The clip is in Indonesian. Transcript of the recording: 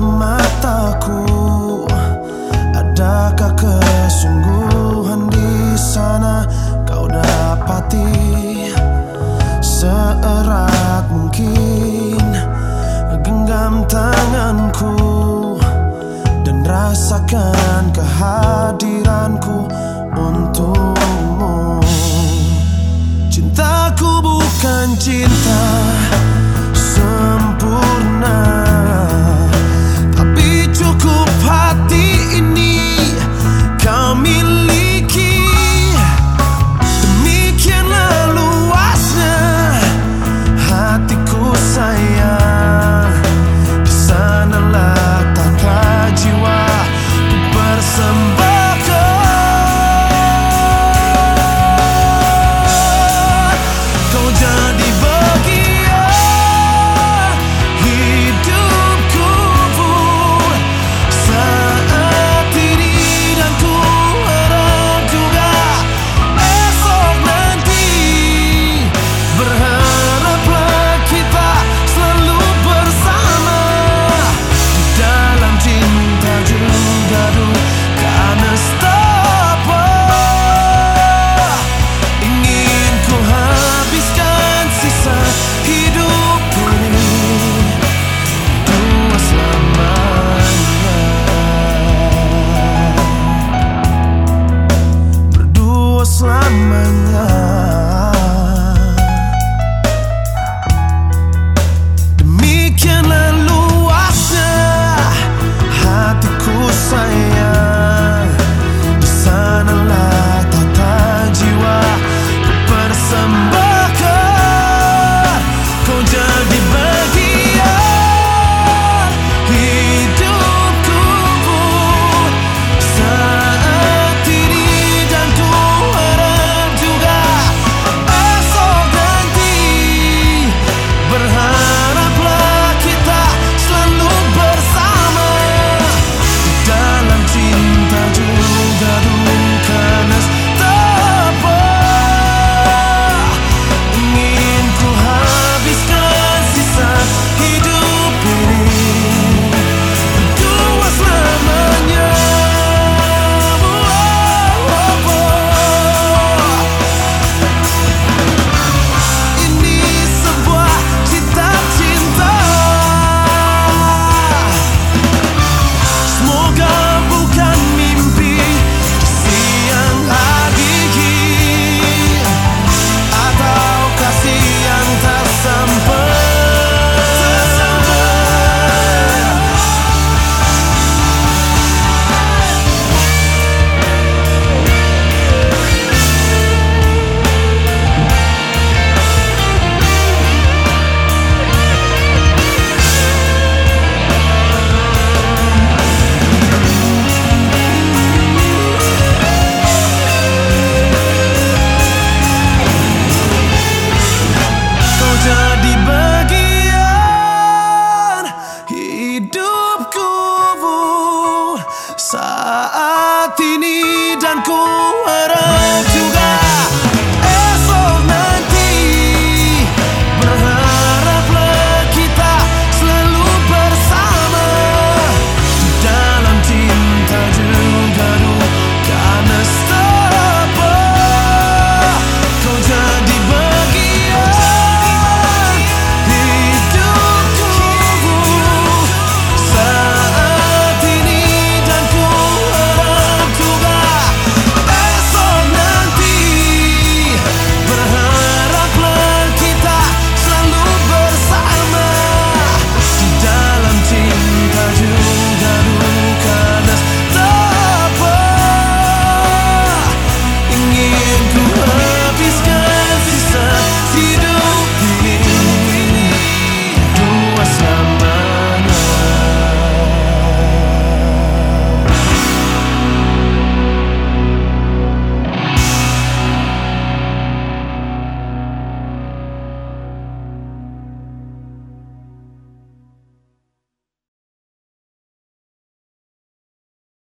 mataku? Adakah kesungguhan di sana? Kau dapati Seerat mungkin. Genggam tanganku Dan rasakan kehadiranku namanya 悟空